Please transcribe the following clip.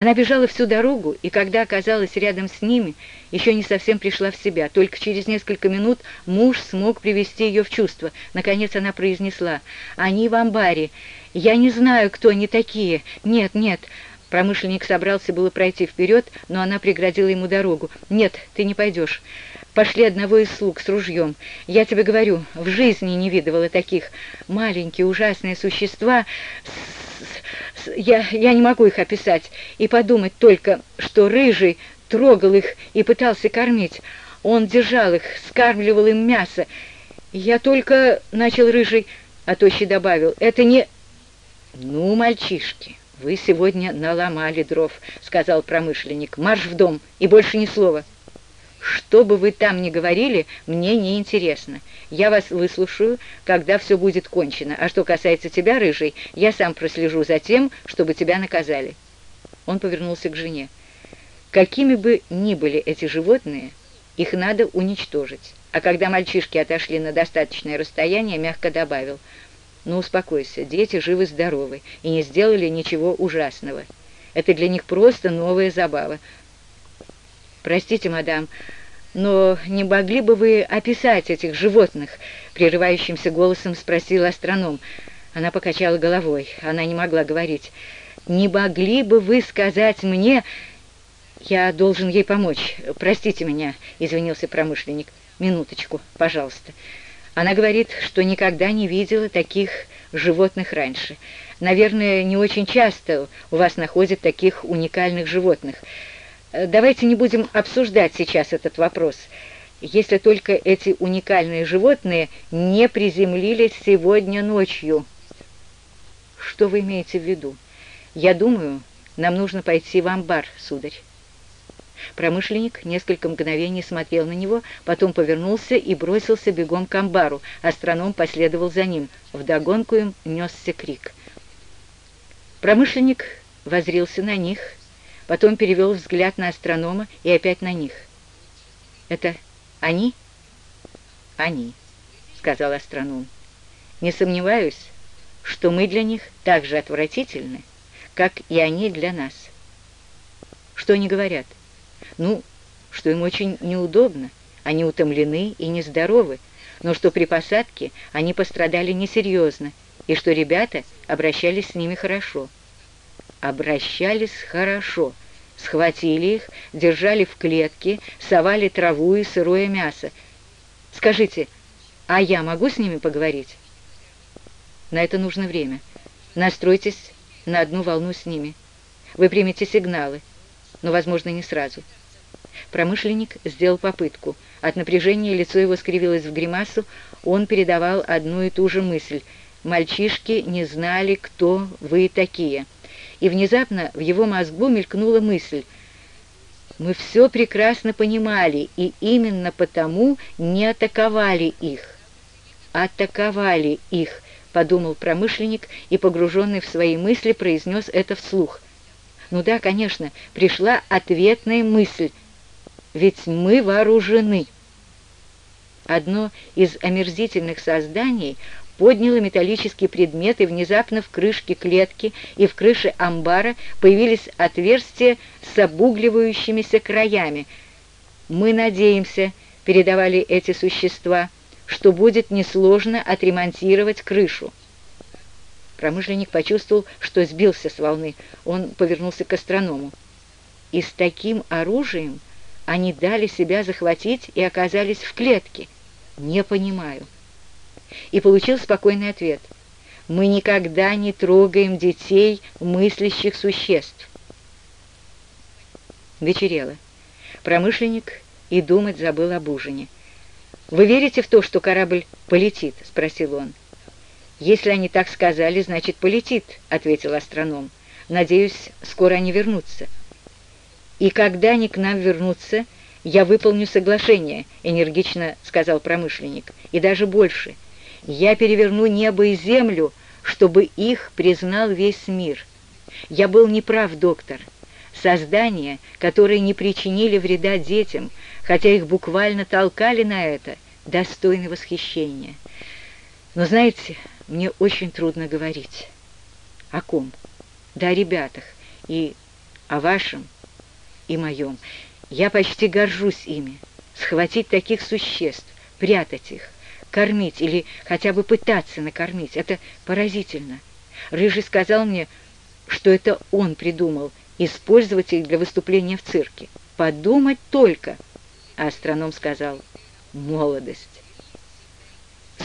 Она бежала всю дорогу, и когда оказалась рядом с ними, еще не совсем пришла в себя. Только через несколько минут муж смог привести ее в чувство. Наконец она произнесла, «Они в амбаре. Я не знаю, кто они такие. Нет, нет». Промышленник собрался было пройти вперед, но она преградила ему дорогу. «Нет, ты не пойдешь. Пошли одного из слуг с ружьем. Я тебе говорю, в жизни не видывала таких. Маленькие ужасные существа я, я не могу их описать. И подумать только, что Рыжий трогал их и пытался кормить. Он держал их, скармливал им мясо. Я только, — начал Рыжий, а Тощий добавил, — это не... Ну, мальчишки, вы сегодня наломали дров, — сказал промышленник. Марш в дом, и больше ни слова. Что бы вы там ни говорили, мне не интересно. Я вас выслушаю, когда все будет кончено. А что касается тебя, Рыжий, я сам прослежу за тем, чтобы тебя наказали». Он повернулся к жене. «Какими бы ни были эти животные, их надо уничтожить». А когда мальчишки отошли на достаточное расстояние, мягко добавил, «Ну, успокойся, дети живы-здоровы и не сделали ничего ужасного. Это для них просто новая забава. «Простите, мадам, но не могли бы вы описать этих животных?» Прерывающимся голосом спросил астроном. Она покачала головой, она не могла говорить. «Не могли бы вы сказать мне...» «Я должен ей помочь. Простите меня», — извинился промышленник. «Минуточку, пожалуйста». Она говорит, что никогда не видела таких животных раньше. Наверное, не очень часто у вас находят таких уникальных животных. Э, давайте не будем обсуждать сейчас этот вопрос, если только эти уникальные животные не приземлились сегодня ночью. Что вы имеете в виду? Я думаю, нам нужно пойти в амбар, сударь. Промышленник несколько мгновений смотрел на него, потом повернулся и бросился бегом к амбару. Астроном последовал за ним. Вдогонку им несся крик. Промышленник возрился на них потом перевел взгляд на астронома и опять на них. «Это они?» «Они», — сказал астроном. «Не сомневаюсь, что мы для них так же отвратительны, как и они для нас». «Что они говорят?» «Ну, что им очень неудобно, они утомлены и нездоровы, но что при посадке они пострадали несерьезно, и что ребята обращались с ними хорошо» обращались хорошо. Схватили их, держали в клетке, совали траву и сырое мясо. Скажите, а я могу с ними поговорить? На это нужно время. Настройтесь на одну волну с ними. Вы примете сигналы, но, возможно, не сразу. Промышленник сделал попытку. От напряжения лицо его скривилось в гримасу, он передавал одну и ту же мысль. «Мальчишки не знали, кто вы такие» и внезапно в его мозгу мелькнула мысль. Мы все прекрасно понимали, и именно потому не атаковали их. «Атаковали их», — подумал промышленник и, погруженный в свои мысли, произнес это вслух. «Ну да, конечно, пришла ответная мысль, ведь мы вооружены». Одно из омерзительных созданий подняла металлический предмет, и внезапно в крышке клетки и в крыше амбара появились отверстия с обугливающимися краями. «Мы надеемся», — передавали эти существа, «что будет несложно отремонтировать крышу». Промышленник почувствовал, что сбился с волны. Он повернулся к астроному. «И с таким оружием они дали себя захватить и оказались в клетке. Не понимаю» и получил спокойный ответ. «Мы никогда не трогаем детей, мыслящих существ». Вечерело. Промышленник и думать забыл об ужине. «Вы верите в то, что корабль полетит?» — спросил он. «Если они так сказали, значит, полетит», — ответил астроном. «Надеюсь, скоро они вернутся». «И когда они к нам вернутся, я выполню соглашение», — энергично сказал промышленник. «И даже больше». Я переверну небо и землю, чтобы их признал весь мир. Я был неправ, доктор. Создания, которые не причинили вреда детям, хотя их буквально толкали на это, достойны восхищения. Но знаете, мне очень трудно говорить. О ком? Да о ребятах. И о вашем и моем. Я почти горжусь ими. Схватить таких существ, прятать их, кормить или хотя бы пытаться накормить — это поразительно. Рыжий сказал мне, что это он придумал использовать их для выступления в цирке. Подумать только! А астроном сказал «молодость».